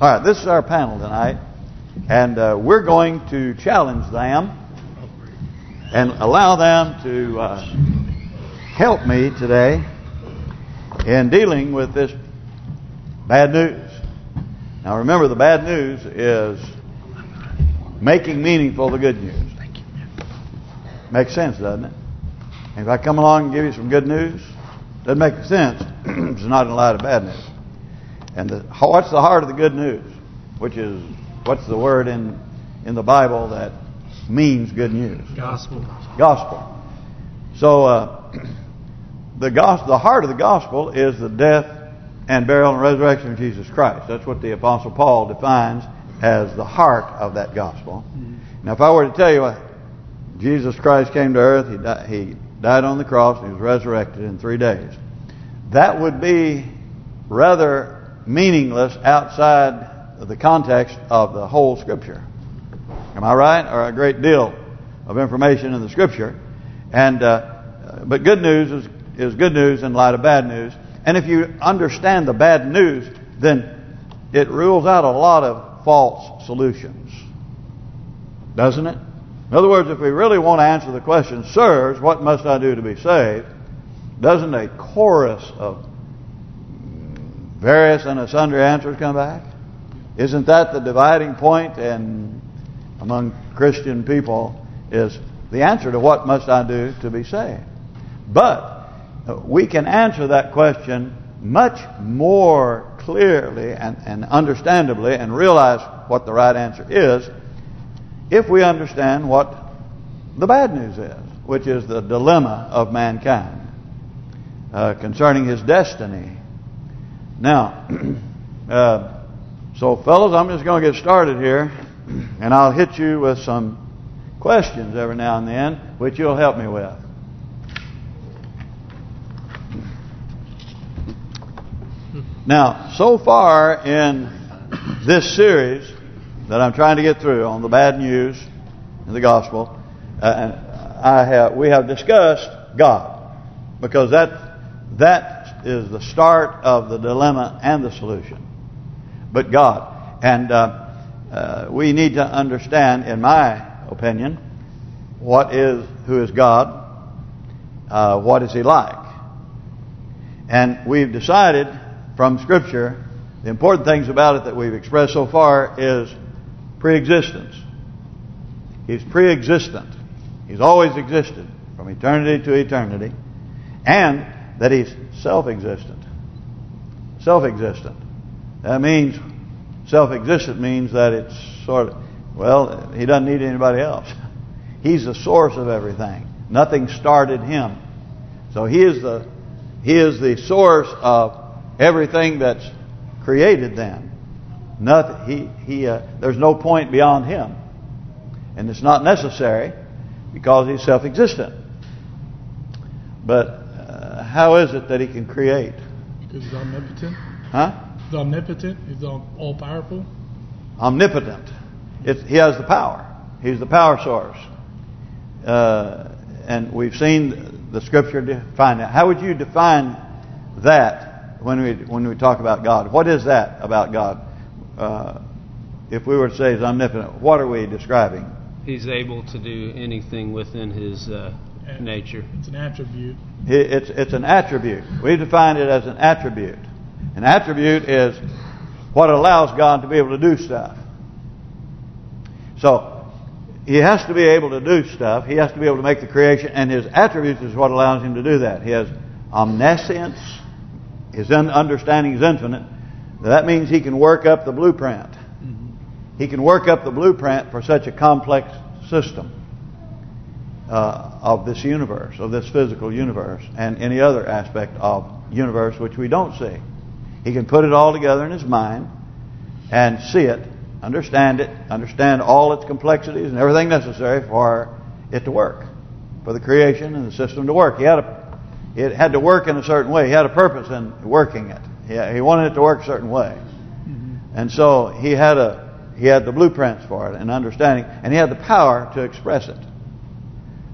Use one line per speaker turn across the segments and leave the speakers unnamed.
All right, this is our panel tonight, and uh, we're going to challenge them and allow them to uh, help me today in dealing with this bad news. Now remember, the bad news is making meaningful the good news. Makes sense, doesn't it? And if I come along and give you some good news, doesn't make sense. it's not in light of bad news. And the, what's the heart of the good news? Which is, what's the word in in the Bible that means good news?
Gospel.
Gospel. So uh, the gospel, the heart of the gospel is the death and burial and resurrection of Jesus Christ. That's what the Apostle Paul defines as the heart of that gospel. Mm -hmm. Now, if I were to tell you what Jesus Christ came to earth, he died, he died on the cross, he was resurrected in three days. That would be rather meaningless outside the context of the whole Scripture. Am I right? Or a great deal of information in the Scripture. And uh, But good news is, is good news in light of bad news. And if you understand the bad news, then it rules out a lot of false solutions. Doesn't it? In other words, if we really want to answer the question, Sirs, what must I do to be saved? Doesn't a chorus of various and sundry answers come back? Isn't that the dividing point and among Christian people is the answer to what must I do to be saved? But we can answer that question much more clearly and, and understandably and realize what the right answer is if we understand what the bad news is, which is the dilemma of mankind uh, concerning his destiny. Now, uh, so fellas, I'm just going to get started here, and I'll hit you with some questions every now and then, which you'll help me with. Now, so far in this series, that I'm trying to get through on the bad news in the gospel. Uh, I have we have discussed God because that that is the start of the dilemma and the solution. But God and uh, uh, we need to understand, in my opinion, what is who is God, uh, what is He like, and we've decided from Scripture the important things about it that we've expressed so far is preexistence. He's pre-existent. He's always existed from eternity to eternity. And that he's self-existent. Self-existent. That means, self-existent means that it's sort of, well, he doesn't need anybody else. He's the source of everything. Nothing started him. So he is the he is the source of everything that's created then. Nothing. He he. Uh, there's no point beyond him, and it's not necessary because he's self-existent. But how is it that he can create?
Because he's omnipotent.
Huh?
He's omnipotent. He's all-powerful.
Omnipotent. It's, he has the power. He's the power source. Uh, and we've seen the Scripture define that. How would you define that when we when we talk about God? What is that about God? uh, if we were to say he's omnipotent, what are we describing?
He's able to do anything within his uh, nature.
It's an attribute.
It's it's an attribute. We define it as an attribute. An attribute is what allows God to be able to do stuff. So he has to be able to do stuff. He has to be able to make the creation, and his attributes is what allows him to do that. He has omniscience. His understanding is infinite. That means he can work up the blueprint. Mm-hmm. He can work up the blueprint for such a complex system uh, of this universe, of this physical universe, and any other aspect of universe which we don't see. He can put it all together in his mind and see it, understand it, understand all its complexities and everything necessary for it to work, for the creation and the system to work. He had a, it had to work in a certain way. He had a purpose in working it. He, he wanted it to work a certain way. Mm -hmm. And so he had a he had the blueprints for it and understanding, and he had the power to express it.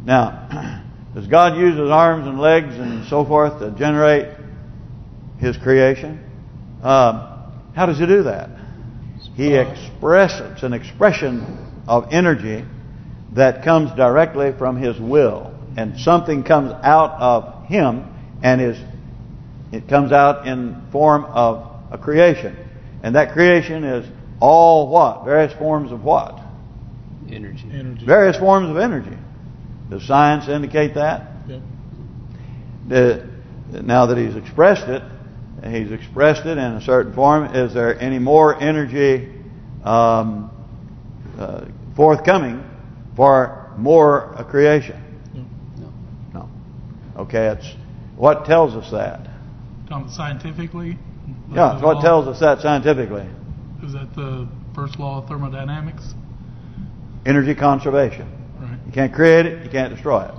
Now, does God use his arms and legs and so forth to generate his creation? Um, how does he do that? He expresses, it's an expression of energy that comes directly from His will. And something comes out of Him and is it comes out in form of a creation. And that creation is all what? Various forms of what?
Energy.
Energy.
Various forms of energy. Does science indicate that?
Yep.
The, now that he's expressed it, he's expressed it in a certain form. Is there any more energy um, uh, forthcoming for more uh, creation?
No.
No. Okay, it's what tells us that.
Um, scientifically.
Yeah, what
law-
tells us that scientifically?
Is that the first law of thermodynamics?
Energy conservation. You can't create it, you can't destroy it.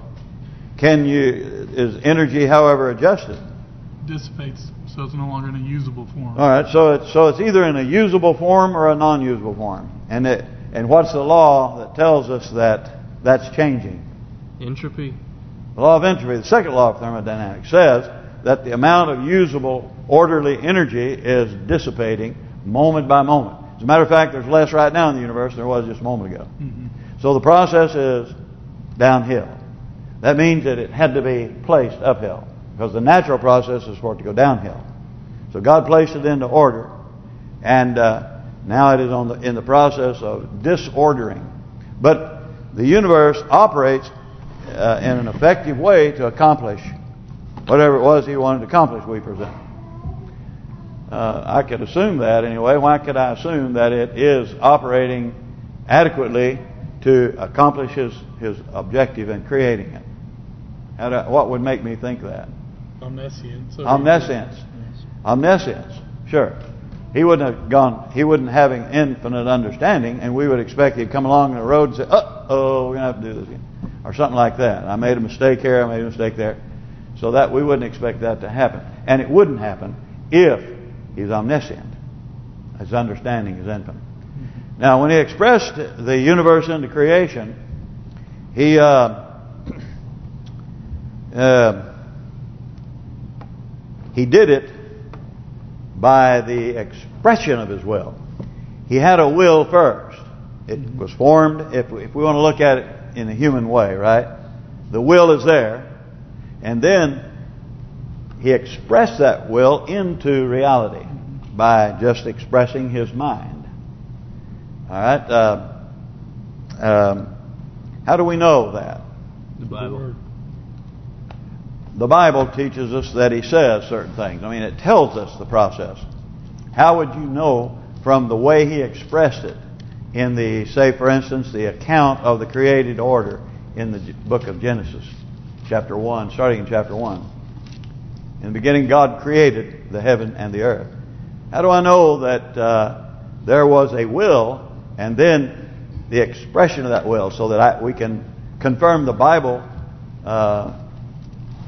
Can you? Is energy, however, adjusted?
Dissipates, so it's no longer in a usable form.
All right, so it's so it's either in a usable form or a non-usable form. And it and what's the law that tells us that that's changing?
Entropy.
The law of entropy, the second law of thermodynamics, says that the amount of usable, orderly energy is dissipating moment by moment. As a matter of fact, there's less right now in the universe than there was just a moment ago.
Mhm.
So the process is downhill. That means that it had to be placed uphill because the natural process is for it to go downhill. So God placed it into order, and uh, now it is on the in the process of disordering. But the universe operates uh, in an effective way to accomplish whatever it was He wanted to accomplish. We present. Uh, I could assume that anyway. Why could I assume that it is operating adequately to accomplish his his objective in creating it? How do, what would make me think that?
Omniscience.
Omniscience. Omniscience. Sure. He wouldn't have gone. He wouldn't having infinite understanding, and we would expect he'd come along the road and say, "Uh oh, we're gonna have to do this again," or something like that. I made a mistake here. I made a mistake there. So that we wouldn't expect that to happen, and it wouldn't happen if he's omniscient. His understanding is infinite. Now, when he expressed the universe into creation, he uh, uh, he did it by the expression of his will. He had a will first. It was formed, if we, if we want to look at it in a human way, right? The will is there. And then he expressed that will into reality by just expressing his mind. All right? Uh, um, how do we know that?
The Bible.
The Bible teaches us that He says certain things. I mean, it tells us the process. How would you know from the way He expressed it in the, say, for instance, the account of the created order in the book of Genesis, chapter 1, starting in chapter 1. In the beginning, God created the heaven and the earth. How do I know that uh, there was a will and then the expression of that will so that I, we can confirm the Bible uh,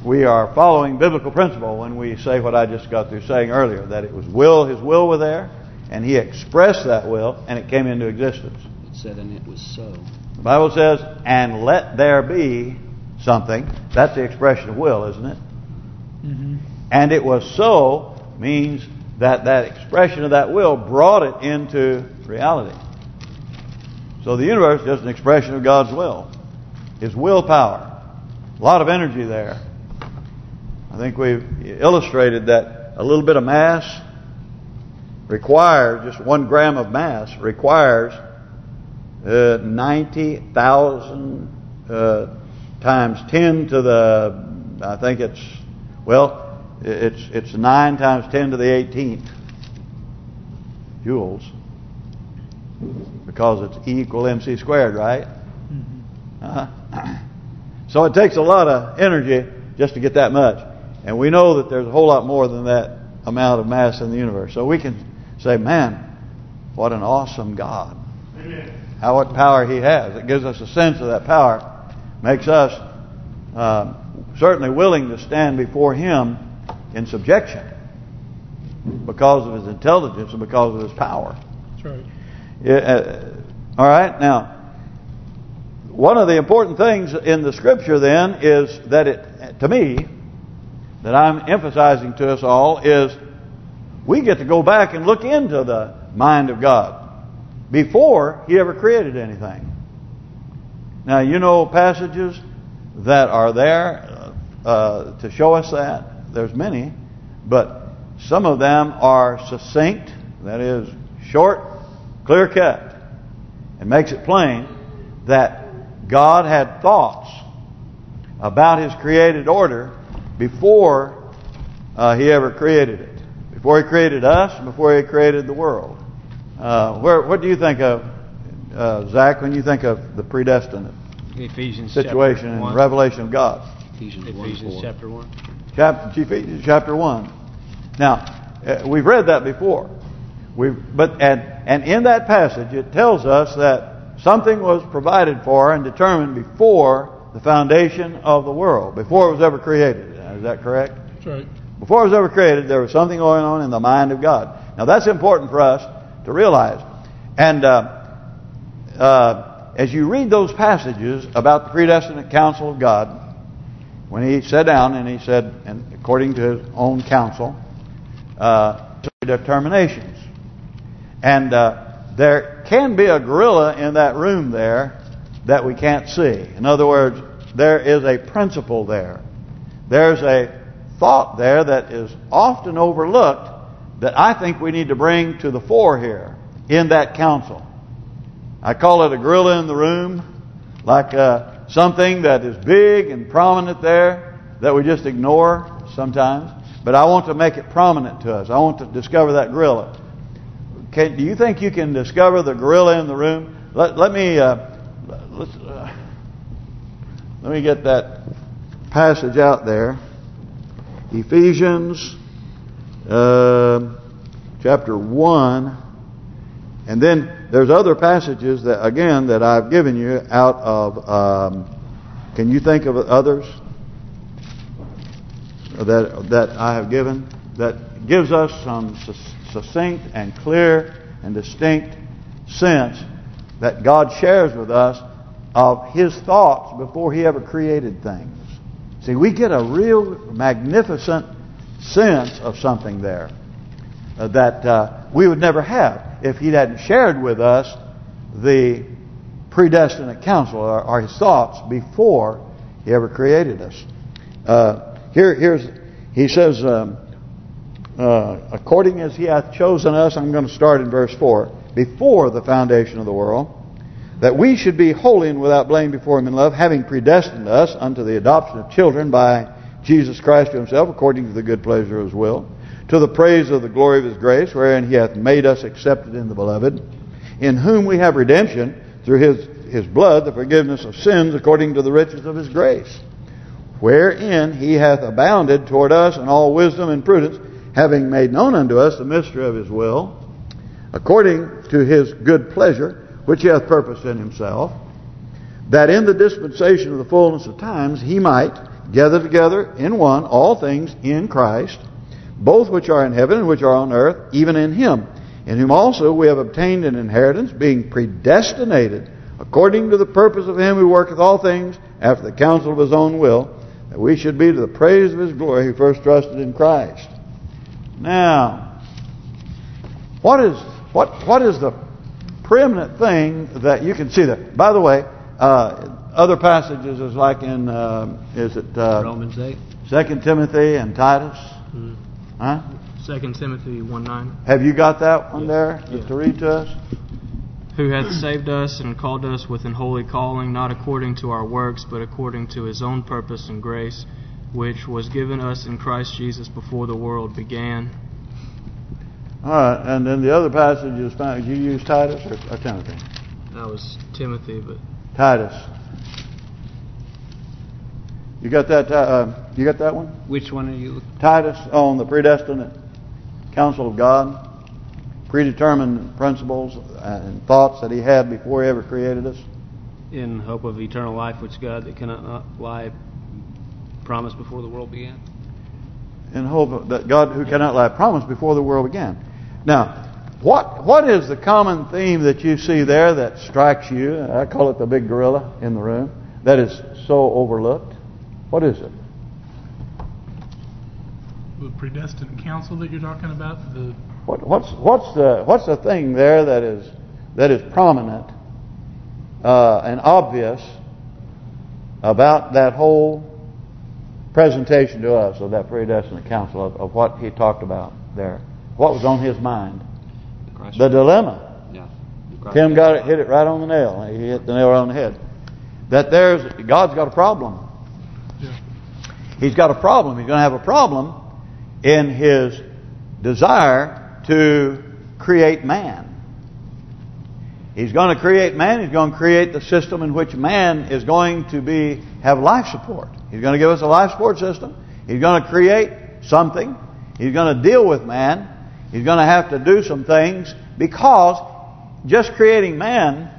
we are following biblical principle when we say what I just got through saying earlier, that it was will, His will was there, and He expressed that will, and it came into existence.
It said, and it was so.
The Bible says, and let there be something. That's the expression of will, isn't it?
Mhm.
And it was so means that that expression of that will brought it into reality. So the universe is just an expression of God's will. His willpower. A lot of energy there. I think we've illustrated that a little bit of mass requires, just one gram of mass requires uh, 90,000 uh, times 10 to the, I think it's, well, it's it's 9 times 10 to the 18th joules because it's E equal MC squared, right?
Mhm.
Uh-huh. So it takes a lot of energy just to get that much. And we know that there's a whole lot more than that amount of mass in the universe. So we can say, man, what an awesome God. How what power He has. It gives us a sense of that power. Makes us uh, certainly willing to stand before Him in subjection because of His intelligence and because of His power.
That's right.
Uh, all right, now, one of the important things in the Scripture then is that it, to me, that I'm emphasizing to us all is we get to go back and look into the mind of God. before He ever created anything. Now, you know passages that are there uh, to show us that. There's many, but some of them are succinct, that is, short, clear-cut. It makes it plain that God had thoughts about His created order before uh, He ever created it. Before He created us, and before He created the world. Uh, where, what do you think of, uh, Zach, when you think of the predestinate
Ephesians
situation
chapter
and revelation of God?
Ephesians,
Ephesians
1,
chapter 1.
Chapter, Ephesians chapter 1. Now, uh, we've read that before. We've, but and and in that passage, it tells us that something was provided for and determined before the foundation of the world, before it was ever created. Is that correct?
That's right.
Before it was ever created, there was something going on in the mind of God. Now that's important for us to realize. And uh, uh, as you read those passages about the predestinate counsel of God, when he sat down and he said, and according to his own counsel, uh, determinations. And uh, there can be a gorilla in that room there that we can't see. In other words, there is a principle there. There's a thought there that is often overlooked that I think we need to bring to the fore here in that counsel. I call it a gorilla in the room, like uh, something that is big and prominent there that we just ignore sometimes. But I want to make it prominent to us. I want to discover that gorilla. Can, do you think you can discover the gorilla in the room? Let, let me uh, let's uh, let me get that passage out there. Ephesians uh, chapter 1. And then there's other passages that, again, that I've given you out of, um, can you think of others that that I have given that gives us some succinct and clear and distinct sense that God shares with us of His thoughts before He ever created things. See, we get a real magnificent sense of something there uh, that uh, we would never have if He hadn't shared with us the predestinate counsel or, or His thoughts before He ever created us. Uh, here, here's He says, um, uh, according as He hath chosen us, I'm going to start in verse 4, before the foundation of the world, that we should be holy and without blame before Him in love, having predestined us unto the adoption of children by Jesus Christ to Himself, according to the good pleasure of His will, to the praise of the glory of His grace, wherein He hath made us accepted in the Beloved, in whom we have redemption through His His blood, the forgiveness of sins, according to the riches of His grace, wherein He hath abounded toward us in all wisdom and prudence, having made known unto us the mystery of His will, according to His good pleasure, which he hath purposed in himself, that in the dispensation of the fullness of times he might gather together in one all things in Christ, both which are in heaven and which are on earth, even in him, in whom also we have obtained an inheritance, being predestinated according to the purpose of him who worketh all things after the counsel of his own will, that we should be to the praise of his glory who first trusted in Christ. Now, what is what what is the preeminent thing that you can see there. By the way, uh, other passages is like in uh, is it uh,
Romans 8,
Second Timothy and Titus,
Mm.
huh?
Second Timothy 1 9.
Have you got that one there just to read to us?
Who hath saved us and called us with an holy calling, not according to our works, but according to his own purpose and grace, which was given us in Christ Jesus before the world began.
All right, and then the other passage is found. You use Titus or, or Timothy?
That was Timothy, but
Titus. You got that? Uh, you got that one?
which one are you
Titus on the predestinate counsel of God, predetermined principles and thoughts that He had before He ever created us.
in hope of eternal life, which God that cannot lie promised before the world began?
in hope that God who cannot lie promised before the world began. Now, what what is the common theme that you see there that strikes you? I call it the big gorilla in the room that is so overlooked. What is it?
The predestined counsel that you're talking about, the
What what's what's the what's the thing there that is that is prominent uh, and obvious about that whole presentation to us of that predestinate counsel of, of what he talked about there. What was on his mind?
Christ.
The dilemma.
Yeah.
Tim got it, hit it right on the nail. He hit the nail right on the head. That there's God's got a problem.
Yeah.
He's got a problem. He's going to have a problem in his desire to create man. He's going to create man. He's going to create the system in which man is going to be have life support. He's going to give us a life support system. He's going to create something. He's going to deal with man. He's going to have to do some things because just creating man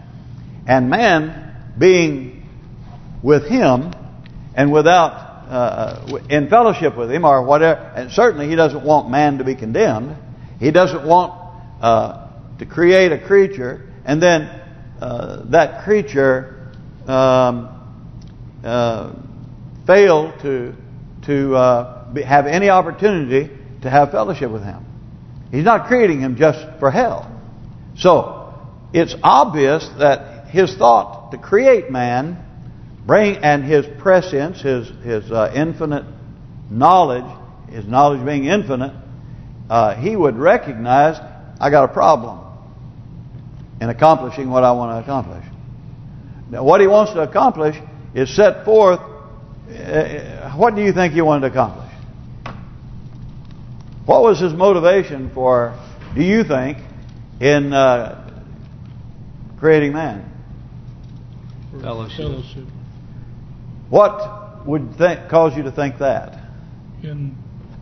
and man being with him and without uh, in fellowship with him or whatever, and certainly he doesn't want man to be condemned. He doesn't want uh, to create a creature and then uh, that creature um, uh, fail to to uh, be, have any opportunity to have fellowship with him. He's not creating him just for hell. So it's obvious that his thought to create man, bring and his prescience, his his uh, infinite knowledge, his knowledge being infinite, uh, he would recognize I got a problem in accomplishing what I want to accomplish. Now, what he wants to accomplish is set forth. Uh, what do you think he wanted to accomplish? What was his motivation for, do you think, in uh, creating man?
Fellowship.
Fellowship.
What would think, cause you to think that?
In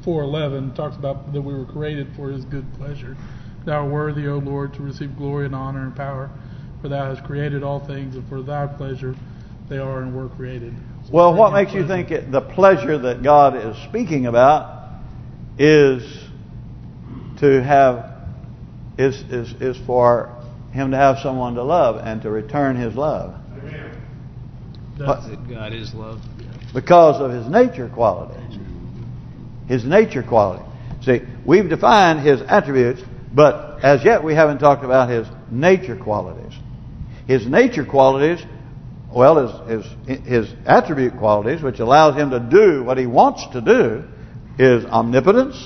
4.11 talks about that we were created for his good pleasure. Thou art worthy, O Lord, to receive glory and honor and power, for thou hast created all things, and for thy pleasure they are and were created.
Well, what makes you think it, the pleasure that God is speaking about is to have is is is for him to have someone to love and to return his love
That's,
That God is love.
because of his nature qualities. His nature quality. See, we've defined his attributes, but as yet we haven't talked about his nature qualities. His nature qualities, well, his his his attribute qualities, which allows him to do what he wants to do, is omnipotence,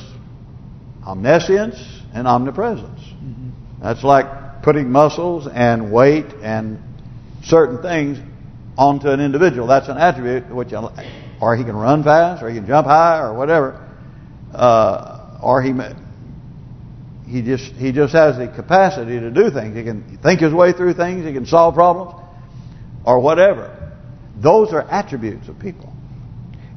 omniscience, and omnipresence. That's like putting muscles and weight and certain things onto an individual. That's an attribute which, or he can run fast, or he can jump high, or whatever, uh, or he he just he just has the capacity to do things. He can think his way through things. He can solve problems, or whatever. Those are attributes of people.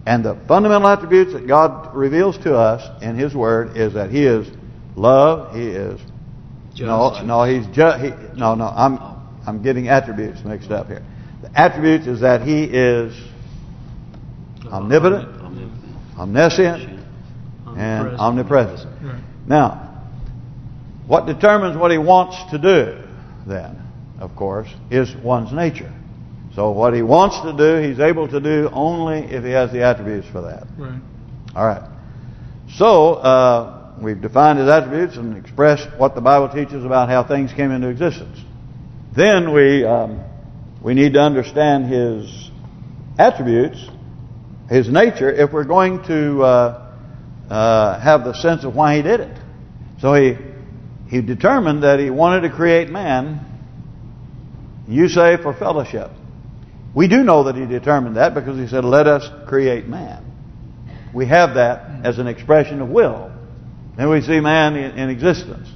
And the fundamental attributes that God reveals to us in His Word is that He is love. He is no,
Just.
no. He's just he, no, no. I'm I'm getting attributes mixed up here. The attributes is that He is omnipotent, omniscient, and omnipresent.
right.
Now, what determines what he wants to do, then, of course, is one's nature. So what he wants to do, he's able to do only if he has the attributes for that.
Right.
All right. So, uh, we've defined his attributes and expressed what the Bible teaches about how things came into existence. Then we um, we need to understand his attributes, his nature, if we're going to uh, uh, have the sense of why he did it. So he he determined that he wanted to create man. You say for fellowship. We do know that he determined that because he said, "Let us create man." We have that as an expression of will. And we see man in, in existence.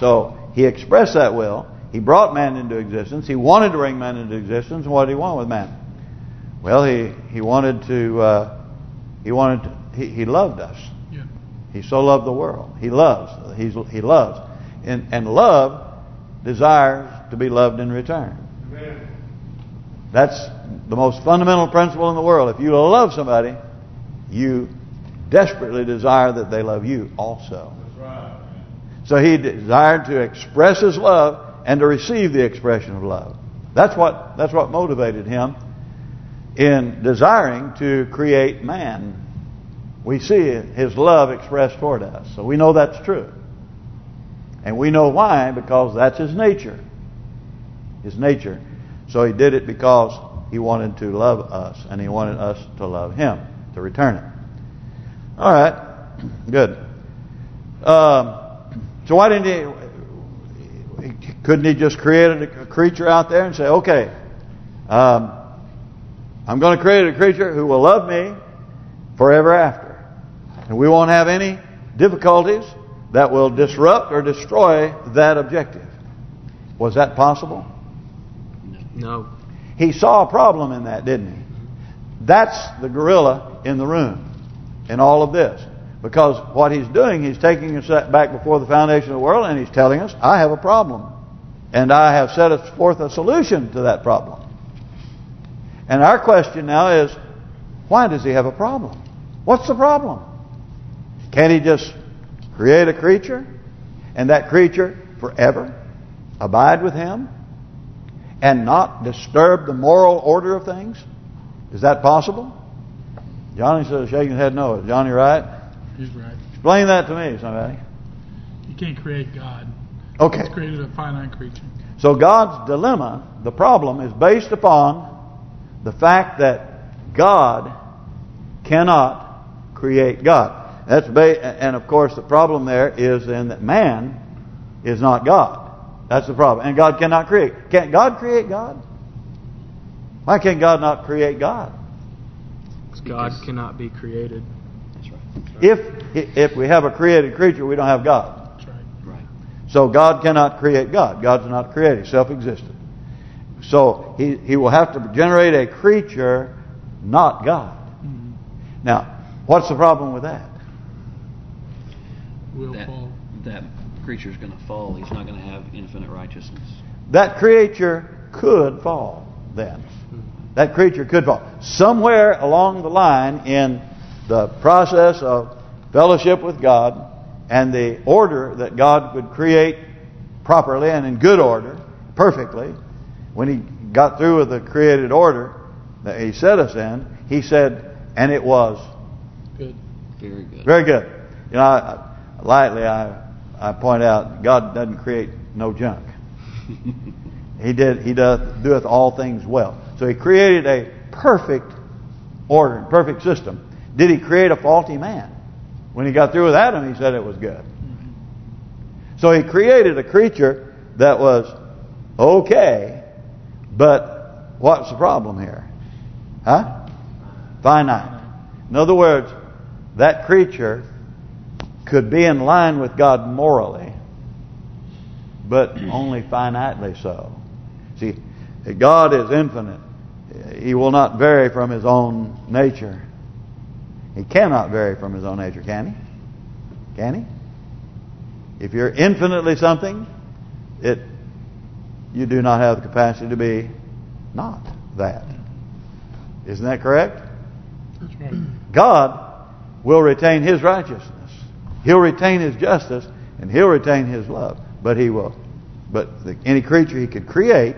So he expressed that will. He brought man into existence. He wanted to bring man into existence. And what did he want with man? Well, he he wanted to. Uh, he wanted. To, he he loved us.
Yeah.
He so loved the world. He loves. He's he loves, and and love desires to be loved in return. That's the most fundamental principle in the world. If you love somebody, you desperately desire that they love you also. So he desired to express his love and to receive the expression of love. That's what that's what motivated him in desiring to create man. We see his love expressed toward us. So we know that's true. And we know why, because that's his nature. His nature. So he did it because he wanted to love us, and he wanted us to love him, to return it. All right, good. Um, so why didn't he? Couldn't he just create a creature out there and say, "Okay, um, I'm going to create a creature who will love me forever after, and we won't have any difficulties that will disrupt or destroy that objective." Was that possible?
No.
He saw a problem in that, didn't he? That's the gorilla in the room in all of this. Because what he's doing, he's taking us back before the foundation of the world and he's telling us, I have a problem. And I have set forth a solution to that problem. And our question now is, why does he have a problem? What's the problem? Can't he just create a creature and that creature forever abide with him and not disturb the moral order of things? Is that possible? Johnny says, shaking his head no. Is Johnny right?
He's right.
Explain that to me, somebody.
You can't create God.
Okay.
He's created a finite creature.
So God's dilemma, the problem, is based upon the fact that God cannot create God. That's and of course the problem there is then that man is not God. That's the problem. And God cannot create. Can't God create God? Why can't God not create God?
God cannot be created.
That's right.
If if we have a created creature, we don't have God.
That's right.
Right.
So God cannot create God. God's not created, self-existent. So he he will have to generate a creature, not God.
Mhm.
Now, what's the problem with that?
Will
That
fall.
that creature's going to fall. He's not going to have infinite righteousness.
That creature could fall then. That creature could fall. Somewhere along the line in the process of fellowship with God and the order that God would create properly and in good order, perfectly, when He got through with the created order that He set us in, He said, and it was
Good.
Very good.
very good. You know, I, lightly I I point out God doesn't create no junk. He did. He doth doeth all things well. So He created a perfect order, perfect system. Did He create a faulty man? When He got through with Adam, He said it was good. Mm-hmm. So He created a creature that was okay, but what's the problem here? Huh? Finite. In other words, that creature could be in line with God morally, but only finitely so. See, God is infinite. He will not vary from His own nature. He cannot vary from His own nature, can He? Can He? If you're infinitely something, it you do not have the capacity to be not that. Isn't that correct?
That's right.
God will retain His righteousness. He'll retain His justice, and He'll retain His love. But He will. But the, any creature He could create,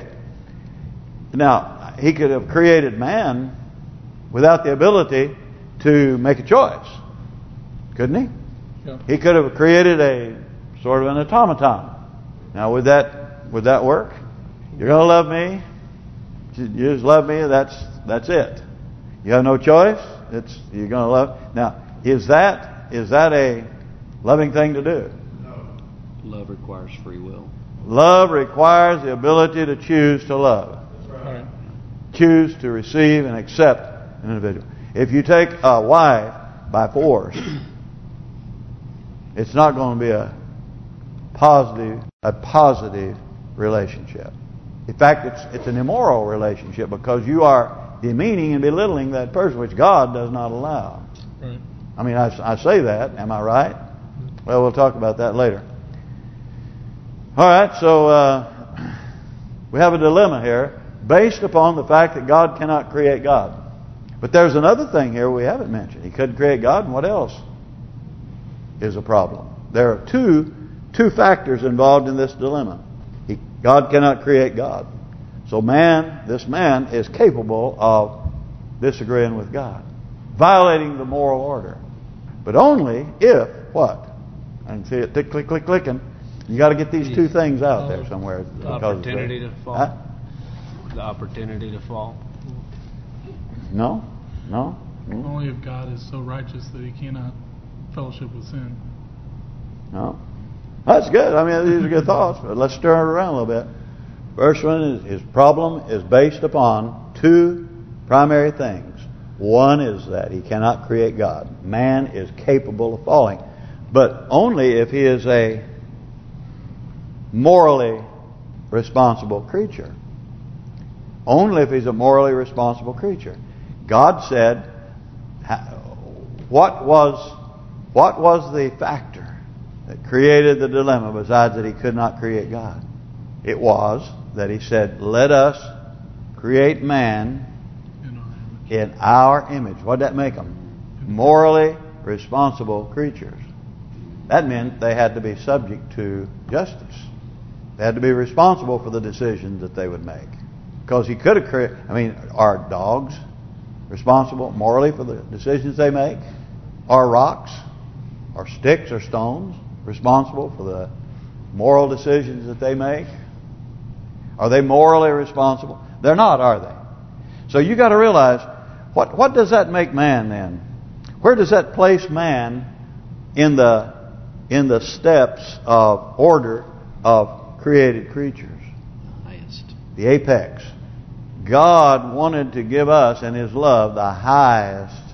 now He could have created man without the ability to make a choice, couldn't He?
Yeah.
He could have created a sort of an automaton. Now, would that would that work? You're going to love me. You just love me. That's that's it. You have no choice. It's you're going to love. Now, is that is that a loving thing to do?
Love requires free will.
Love requires the ability to choose to love,
Right.
choose to receive and accept an individual. If you take a wife by force, it's not going to be a positive a positive relationship. In fact, it's it's an immoral relationship because you are demeaning and belittling that person, which God does not allow.
Right.
I mean, I, I say that. Am I right? Well, we'll talk about that later. All right, so uh, we have a dilemma here based upon the fact that God cannot create God. But there's another thing here we haven't mentioned. He couldn't create God, and what else is a problem? There are two two factors involved in this dilemma. He, God cannot create God. So man, this man is capable of disagreeing with God, violating the moral order. But only if, what? I can see it tick, click, click, clicking. You got to get these two things out there somewhere.
The
because
opportunity
they-
to fall.
Huh?
The opportunity to fall.
No, no. Mm,
Only if God is so righteous that he cannot fellowship with sin.
No. That's good. I mean, these are good thoughts, but let's stir it around a little bit. First one is his problem is based upon two primary things. One is that he cannot create God. Man is capable of falling, but only if he is a morally responsible creature. Only if he's a morally responsible creature. God said, what was what was the factor that created the dilemma besides that he could not create God? It was that he said, let us create man
In our image.
in our image. What did that make them? Morally responsible creatures. That meant they had to be subject to justice. They had to be responsible for the decisions that they would make. Because he could have created, I mean, are dogs responsible morally for the decisions they make? Are rocks, or sticks, or stones responsible for the moral decisions that they make? Are they morally responsible? They're not, are they? So you got to realize what what does that make man then? Where does that place man in the in the steps of order of created creatures?
Highest.
The apex. God wanted to give us in His love the highest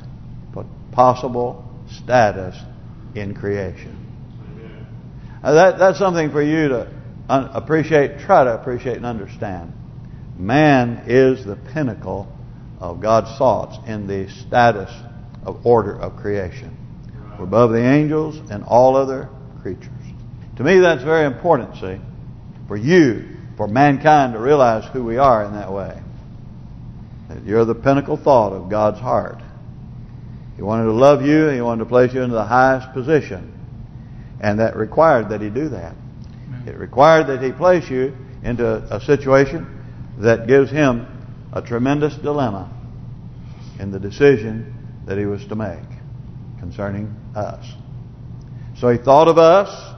possible status in creation. That that's something for you to appreciate, try to appreciate and understand. Man is the pinnacle of God's thoughts in the status of order of creation. We're above the angels and all other creatures. To me, that's very important, see, for you, for mankind to realize who we are in that way. That you're the pinnacle thought of God's heart. He wanted to love you, He wanted to place you into the highest position. And that required that He do that. It required that He place you into a situation that gives Him a tremendous dilemma in the decision that He was to make concerning us. So He thought of us.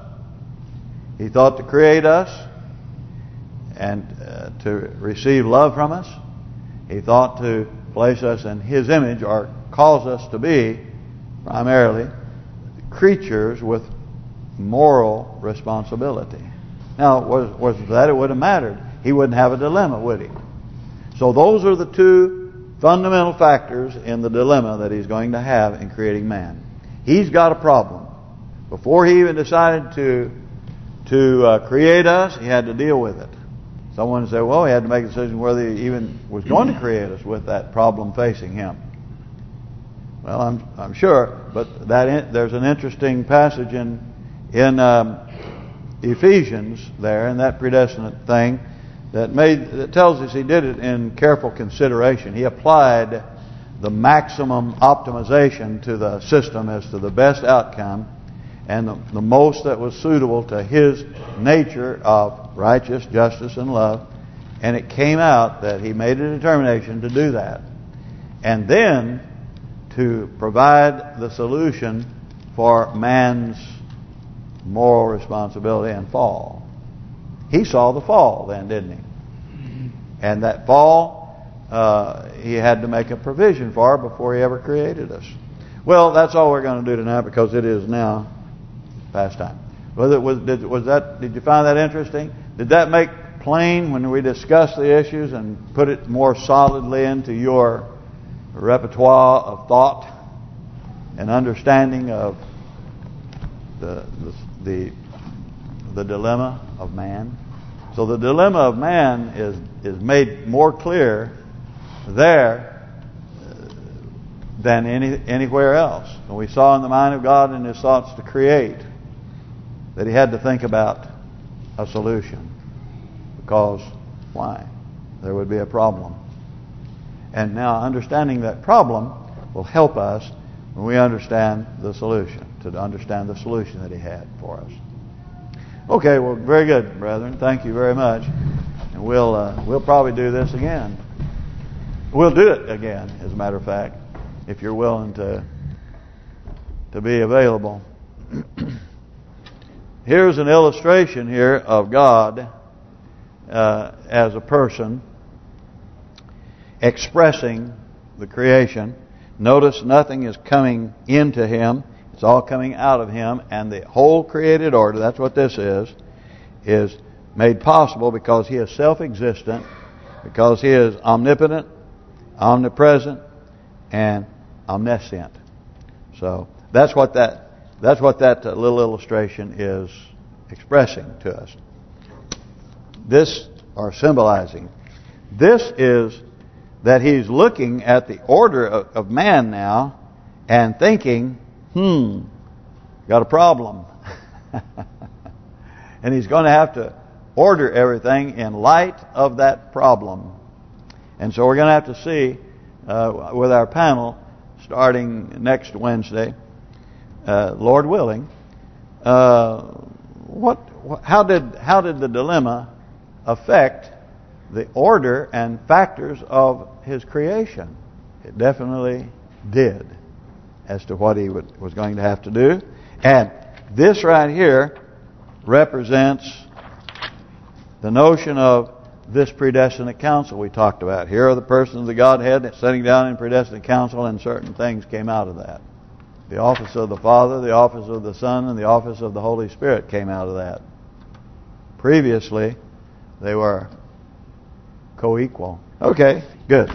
He thought to create us and uh, to receive love from us. He thought to place us in His image or cause us to be primarily creatures with moral responsibility. Now, was was that it would have mattered? He wouldn't have a dilemma, would he? So those are the two fundamental factors in the dilemma that he's going to have in creating man. He's got a problem. Before he even decided to to uh, create us, he had to deal with it. Someone said, well, he had to make a decision whether he even was going to create us with that problem facing him. Well, I'm I'm sure, but that in, there's an interesting passage in in um, Ephesians there in that predestinate thing that made that tells us he did it in careful consideration. He applied the maximum optimization to the system as to the best outcome and the, the most that was suitable to his nature of righteous justice and love. And it came out that he made a determination to do that. And then to provide the solution for man's moral responsibility and fall. He saw the fall then, didn't he? And that fall, uh, he had to make a provision for before he ever created us. Well, that's all we're going to do tonight because it is now past time. Was it was did was that did you find that interesting? Did that make plain when we discussed the issues and put it more solidly into your repertoire of thought and understanding of the the the, the dilemma of man? So the dilemma of man is is made more clear there uh, than any anywhere else. And we saw in the mind of God and His thoughts to create that He had to think about a solution. Because why? There would be a problem. And now understanding that problem will help us when we understand the solution, to understand the solution that He had for us. Okay, well, very good, brethren. Thank you very much. And we'll uh, we'll probably do this again. We'll do it again, as a matter of fact, if you're willing to to be available. here's an illustration here of God uh, as a person expressing the creation. Notice nothing is coming into him. It's all coming out of him. And the whole created order, that's what this is, is made possible because he is self-existent, because he is omnipotent, omnipresent, and omniscient. So that's what that that's what that uh, little illustration is expressing to us. This or symbolizing. This is that he's looking at the order of, of man now and thinking, hmm, got a problem. and he's going to have to order everything in light of that problem. And so we're going to have to see uh, with our panel starting next Wednesday, uh, Lord willing, uh, what, how did how did the dilemma affect the order and factors of his creation? It definitely did as to what he would, was going to have to do. And this right here represents the notion of this predestinate counsel we talked about. Here are the persons of the Godhead sitting down in predestinate counsel and certain things came out of that. The office of the Father, the office of the Son, and the office of the Holy Spirit came out of that. Previously, they were co-equal. Okay, good.